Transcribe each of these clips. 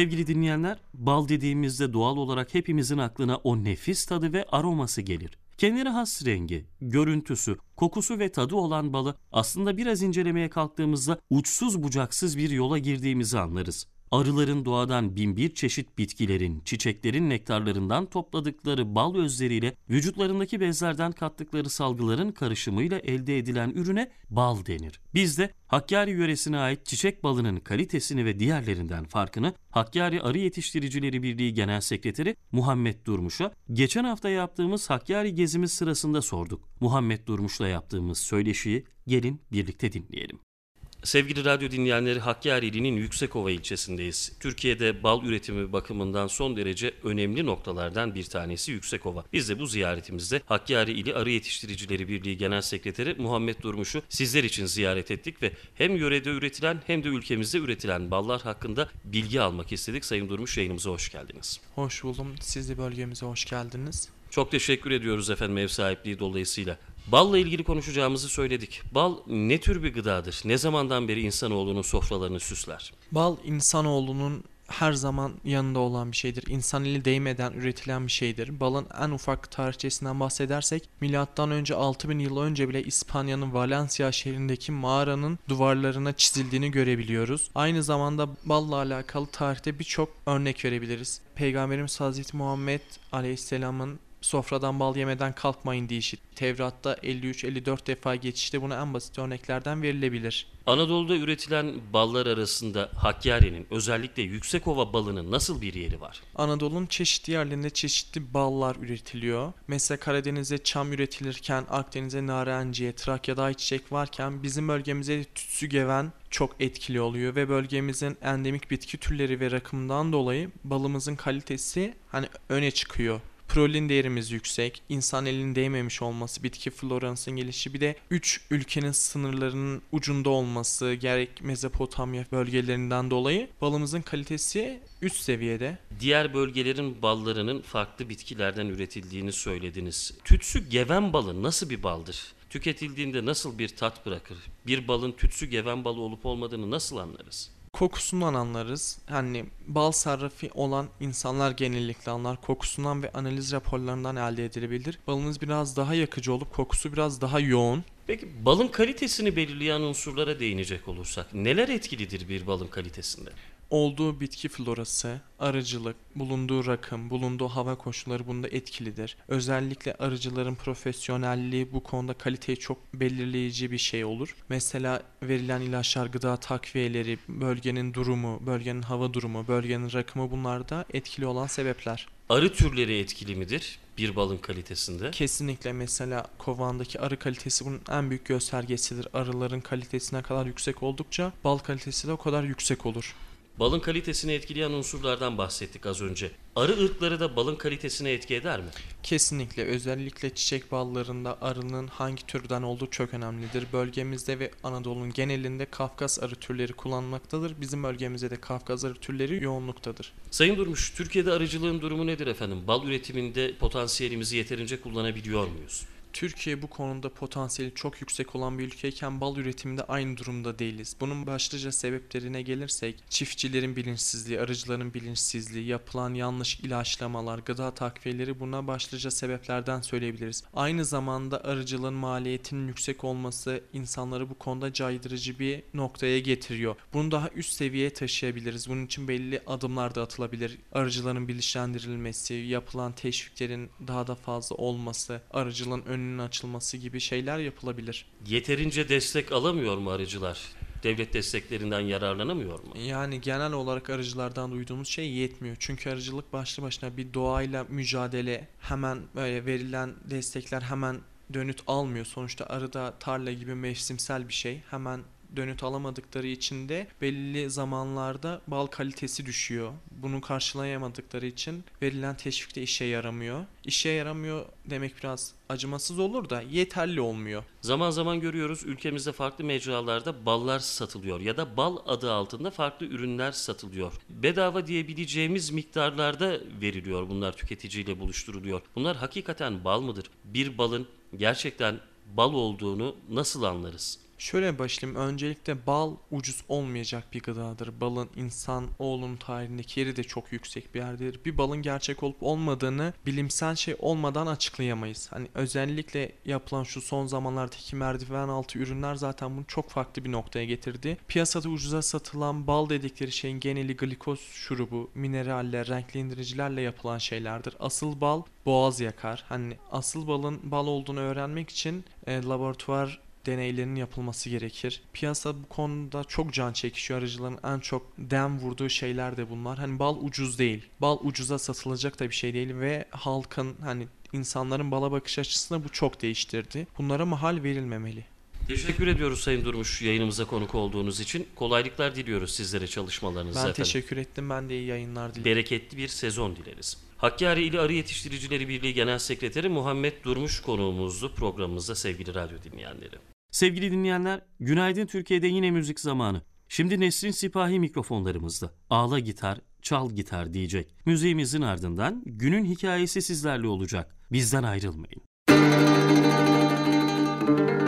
Sevgili dinleyenler, bal dediğimizde doğal olarak hepimizin aklına o nefis tadı ve aroması gelir. Kendine has rengi, görüntüsü, kokusu ve tadı olan balı aslında biraz incelemeye kalktığımızda uçsuz bucaksız bir yola girdiğimizi anlarız. Arıların doğadan binbir çeşit bitkilerin, çiçeklerin nektarlarından topladıkları bal özleriyle vücutlarındaki bezlerden kattıkları salgıların karışımıyla elde edilen ürüne bal denir. Biz de Hakkari yöresine ait çiçek balının kalitesini ve diğerlerinden farkını Hakkari Arı Yetiştiricileri Birliği Genel Sekreteri Muhammed Durmuş'a geçen hafta yaptığımız Hakkari gezimiz sırasında sorduk. Muhammed Durmuş'la yaptığımız söyleşiyi gelin birlikte dinleyelim. Sevgili radyo dinleyenleri Hakkari'nin Yüksekova ilçesindeyiz. Türkiye'de bal üretimi bakımından son derece önemli noktalardan bir tanesi Yüksekova. Biz de bu ziyaretimizde Hakkari ili Arı Yetiştiricileri Birliği Genel Sekreteri Muhammed Durmuş'u sizler için ziyaret ettik ve hem yörede üretilen hem de ülkemizde üretilen ballar hakkında bilgi almak istedik. Sayın Durmuş yayınımıza hoş geldiniz. Hoş buldum. Siz de bölgemize hoş geldiniz. Çok teşekkür ediyoruz efendim ev sahipliği dolayısıyla. Balla ilgili konuşacağımızı söyledik. Bal ne tür bir gıdadır? Ne zamandan beri insanoğlunun sofralarını süsler? Bal insanoğlunun her zaman yanında olan bir şeydir. İnsan eli değmeden üretilen bir şeydir. Balın en ufak tarihçesinden bahsedersek milattan önce 6000 yıl önce bile İspanya'nın Valencia şehrindeki mağaranın duvarlarına çizildiğini görebiliyoruz. Aynı zamanda balla alakalı tarihte birçok örnek verebiliriz. Peygamberimiz Hazreti Muhammed Aleyhisselam'ın sofradan bal yemeden kalkmayın deyişi. Tevrat'ta 53-54 defa geçişte buna en basit örneklerden verilebilir. Anadolu'da üretilen ballar arasında Hakkari'nin özellikle Yüksekova balının nasıl bir yeri var? Anadolu'nun çeşitli yerlerinde çeşitli ballar üretiliyor. Mesela Karadeniz'de çam üretilirken Akdeniz'de narenciye, Trakya'da ayçiçek varken bizim bölgemizde tütsü geven çok etkili oluyor ve bölgemizin endemik bitki türleri ve rakımından dolayı balımızın kalitesi hani öne çıkıyor. Prolin değerimiz yüksek, insan elinin değmemiş olması, bitki floransının gelişi bir de 3 ülkenin sınırlarının ucunda olması gerek Mezopotamya bölgelerinden dolayı balımızın kalitesi üst seviyede. Diğer bölgelerin ballarının farklı bitkilerden üretildiğini söylediniz. Tütsü geven balı nasıl bir baldır? Tüketildiğinde nasıl bir tat bırakır? Bir balın tütsü geven balı olup olmadığını nasıl anlarız? Kokusundan anlarız. Hani bal sarrafı olan insanlar genellikle anlar. Kokusundan ve analiz raporlarından elde edilebilir. Balınız biraz daha yakıcı olup kokusu biraz daha yoğun. Peki balın kalitesini belirleyen unsurlara değinecek olursak neler etkilidir bir balın kalitesinde? Olduğu bitki florası, arıcılık, bulunduğu rakım, bulunduğu hava koşulları bunda etkilidir. Özellikle arıcıların profesyonelliği bu konuda kaliteyi çok belirleyici bir şey olur. Mesela verilen ilaçlar, gıda takviyeleri, bölgenin durumu, bölgenin hava durumu, bölgenin rakımı bunlar da etkili olan sebepler. Arı türleri etkili midir bir balın kalitesinde? Kesinlikle mesela kovandaki arı kalitesi bunun en büyük göstergesidir. Arıların kalitesine kadar yüksek oldukça bal kalitesi de o kadar yüksek olur. Balın kalitesini etkileyen unsurlardan bahsettik az önce. Arı ırkları da balın kalitesine etki eder mi? Kesinlikle. Özellikle çiçek ballarında arının hangi türden olduğu çok önemlidir. Bölgemizde ve Anadolu'nun genelinde Kafkas arı türleri kullanmaktadır. Bizim bölgemizde de Kafkas arı türleri yoğunluktadır. Sayın Durmuş, Türkiye'de arıcılığın durumu nedir efendim? Bal üretiminde potansiyelimizi yeterince kullanabiliyor muyuz? Türkiye bu konuda potansiyeli çok yüksek olan bir ülkeyken bal üretiminde aynı durumda değiliz. Bunun başlıca sebeplerine gelirsek çiftçilerin bilinçsizliği, arıcıların bilinçsizliği, yapılan yanlış ilaçlamalar, gıda takviyeleri buna başlıca sebeplerden söyleyebiliriz. Aynı zamanda arıcılığın maliyetinin yüksek olması insanları bu konuda caydırıcı bir noktaya getiriyor. Bunu daha üst seviyeye taşıyabiliriz. Bunun için belli adımlar da atılabilir. Arıcıların bilinçlendirilmesi, yapılan teşviklerin daha da fazla olması, arıcılığın ön önünün açılması gibi şeyler yapılabilir. Yeterince destek alamıyor mu arıcılar? Devlet desteklerinden yararlanamıyor mu? Yani genel olarak arıcılardan duyduğumuz şey yetmiyor. Çünkü arıcılık başlı başına bir doğayla mücadele hemen böyle verilen destekler hemen dönüt almıyor. Sonuçta arıda tarla gibi mevsimsel bir şey. Hemen dönüt alamadıkları için de belli zamanlarda bal kalitesi düşüyor. Bunu karşılayamadıkları için verilen teşvik de işe yaramıyor. İşe yaramıyor demek biraz acımasız olur da yeterli olmuyor. Zaman zaman görüyoruz ülkemizde farklı mecralarda ballar satılıyor ya da bal adı altında farklı ürünler satılıyor. Bedava diyebileceğimiz miktarlarda veriliyor bunlar tüketiciyle buluşturuluyor. Bunlar hakikaten bal mıdır? Bir balın gerçekten bal olduğunu nasıl anlarız? Şöyle başlayayım. Öncelikle bal ucuz olmayacak bir gıdadır. Balın insan oğlunun tarihindeki yeri de çok yüksek bir yerdir. Bir balın gerçek olup olmadığını bilimsel şey olmadan açıklayamayız. Hani özellikle yapılan şu son zamanlardaki merdiven altı ürünler zaten bunu çok farklı bir noktaya getirdi. Piyasada ucuza satılan bal dedikleri şeyin geneli glikoz şurubu, mineraller, renklendiricilerle yapılan şeylerdir. Asıl bal boğaz yakar. Hani asıl balın bal olduğunu öğrenmek için e, laboratuvar deneylerinin yapılması gerekir. Piyasa bu konuda çok can çekişiyor. Arıcıların en çok dem vurduğu şeyler de bunlar. Hani bal ucuz değil. Bal ucuza satılacak da bir şey değil ve halkın hani insanların bala bakış açısını bu çok değiştirdi. Bunlara mahal verilmemeli. Teşekkür ediyoruz Sayın Durmuş yayınımıza konuk olduğunuz için. Kolaylıklar diliyoruz sizlere çalışmalarınızda Ben efendim. teşekkür ettim. Ben de iyi yayınlar dilerim. Bereketli bir sezon dileriz. Hakkari İli Arı Yetiştiricileri Birliği Genel Sekreteri Muhammed Durmuş konuğumuzdu programımızda sevgili radyo dinleyenleri. Sevgili dinleyenler, günaydın Türkiye'de yine müzik zamanı. Şimdi Nesrin Sipahi mikrofonlarımızda. Ağla gitar, çal gitar diyecek. Müziğimizin ardından günün hikayesi sizlerle olacak. Bizden ayrılmayın. İçimde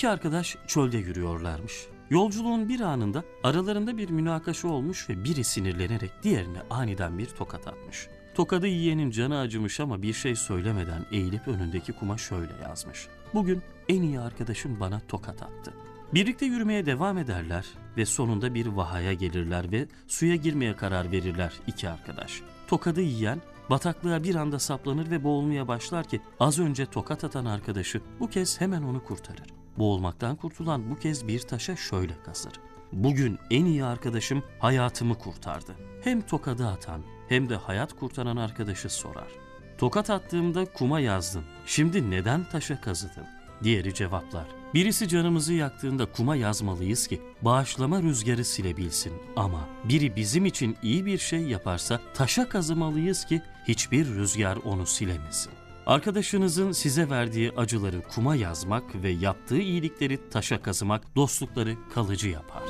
İki arkadaş çölde yürüyorlarmış. Yolculuğun bir anında aralarında bir münakaşa olmuş ve biri sinirlenerek diğerine aniden bir tokat atmış. Tokadı yiyenin canı acımış ama bir şey söylemeden eğilip önündeki kuma şöyle yazmış. Bugün en iyi arkadaşım bana tokat attı. Birlikte yürümeye devam ederler ve sonunda bir vahaya gelirler ve suya girmeye karar verirler iki arkadaş. Tokadı yiyen bataklığa bir anda saplanır ve boğulmaya başlar ki az önce tokat atan arkadaşı bu kez hemen onu kurtarır. Boğulmaktan kurtulan bu kez bir taşa şöyle kasır. Bugün en iyi arkadaşım hayatımı kurtardı. Hem tokadı atan hem de hayat kurtaran arkadaşı sorar. Tokat attığımda kuma yazdın. Şimdi neden taşa kazıdın? Diğeri cevaplar. Birisi canımızı yaktığında kuma yazmalıyız ki bağışlama rüzgarı silebilsin. Ama biri bizim için iyi bir şey yaparsa taşa kazımalıyız ki hiçbir rüzgar onu silemesin. Arkadaşınızın size verdiği acıları kuma yazmak ve yaptığı iyilikleri taşa kazımak dostlukları kalıcı yapar.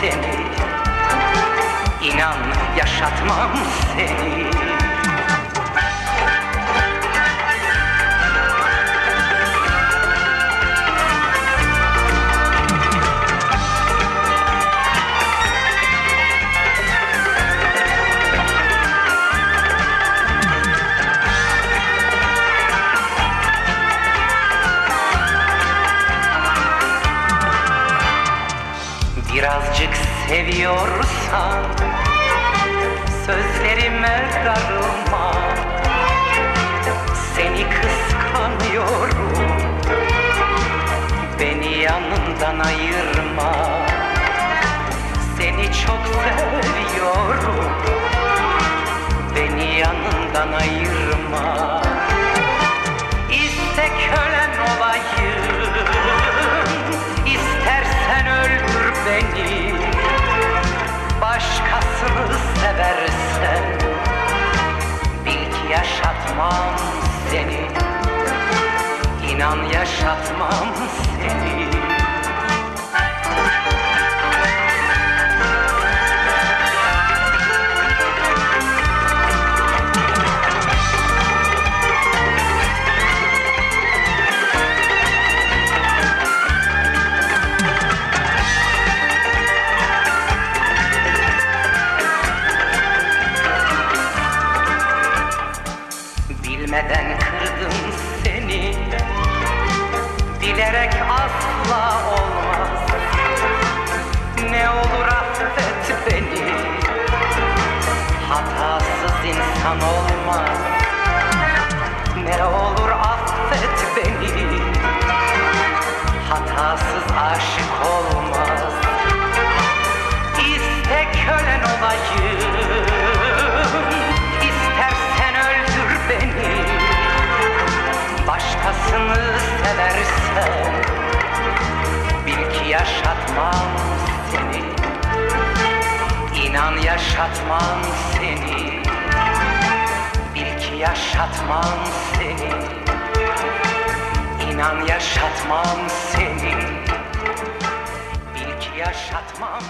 Seni. İnan yaşatmam seni seviyorsan Sözlerime darılma. Seni kıskanıyorum Beni yanından ayırma. Seni çok seviyorum Beni yanından ayırma yaşatmam seni. İnan yaşatmam seni seversen Bil ki yaşatmam seni. İnan yaşatmam seni. Bil ki yaşatmam seni. İnan yaşatmam seni. Bil ki yaşatmam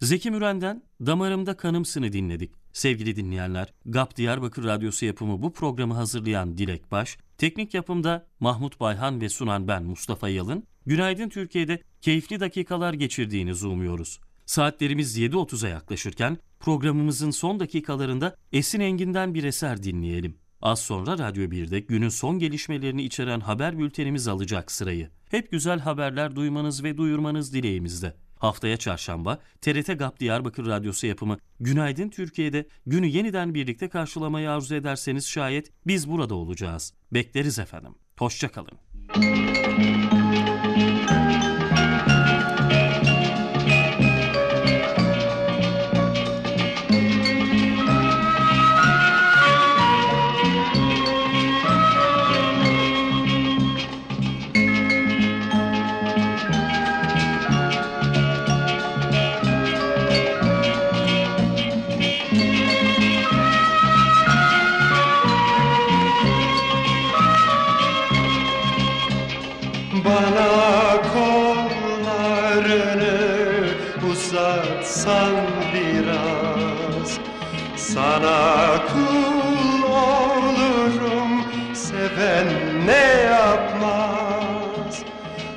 Zeki Müren'den Damarımda Kanımsın'ı dinledik. Sevgili dinleyenler, GAP Diyarbakır Radyosu yapımı bu programı hazırlayan Dilek Baş, teknik yapımda Mahmut Bayhan ve sunan ben Mustafa Yalın, Günaydın Türkiye'de keyifli dakikalar geçirdiğinizi umuyoruz. Saatlerimiz 7.30'a yaklaşırken programımızın son dakikalarında Esin Engin'den bir eser dinleyelim. Az sonra Radyo 1'de günün son gelişmelerini içeren haber bültenimiz alacak sırayı. Hep güzel haberler duymanız ve duyurmanız dileğimizde. Haftaya çarşamba TRT GAP Diyarbakır Radyosu yapımı Günaydın Türkiye'de günü yeniden birlikte karşılamayı arzu ederseniz şayet biz burada olacağız. Bekleriz efendim. Hoşçakalın. Bana uzatsan biraz Sana kul olurum seven ne yapmaz?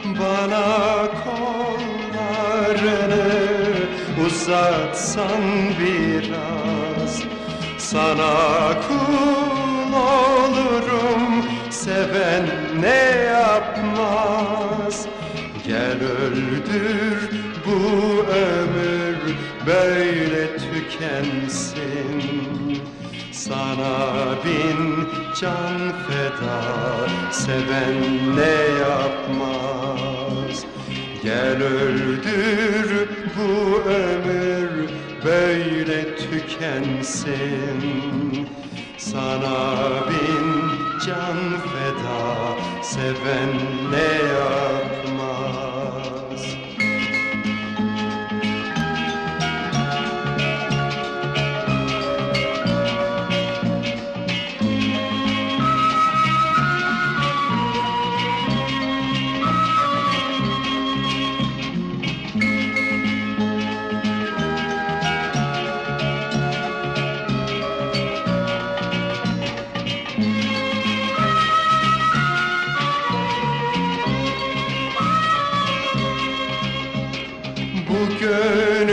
Bana kollarını uzatsan biraz Sana kul olurum seven ne yapmaz? Gel öldür bu ömür böyle tükensin. Sana bin can feda seven ne yapmaz? Gel öldür bu ömür böyle tükensin. Sana bin can feda seven ne yapmaz gönül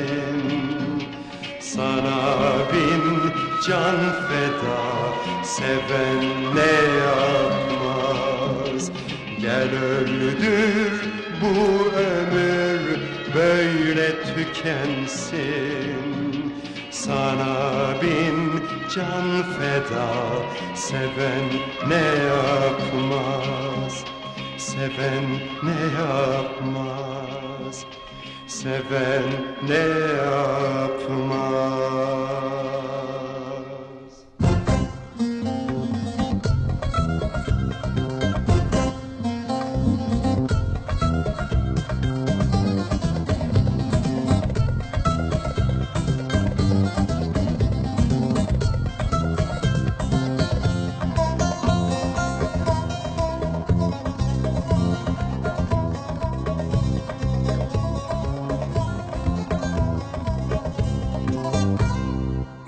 tükensin Sana bin can feda seven ne yapmaz? Gel öldür bu ömür böyle tükensin. Sana bin can feda seven ne yapmaz? Seven ne yapmaz Seven ne yapmaz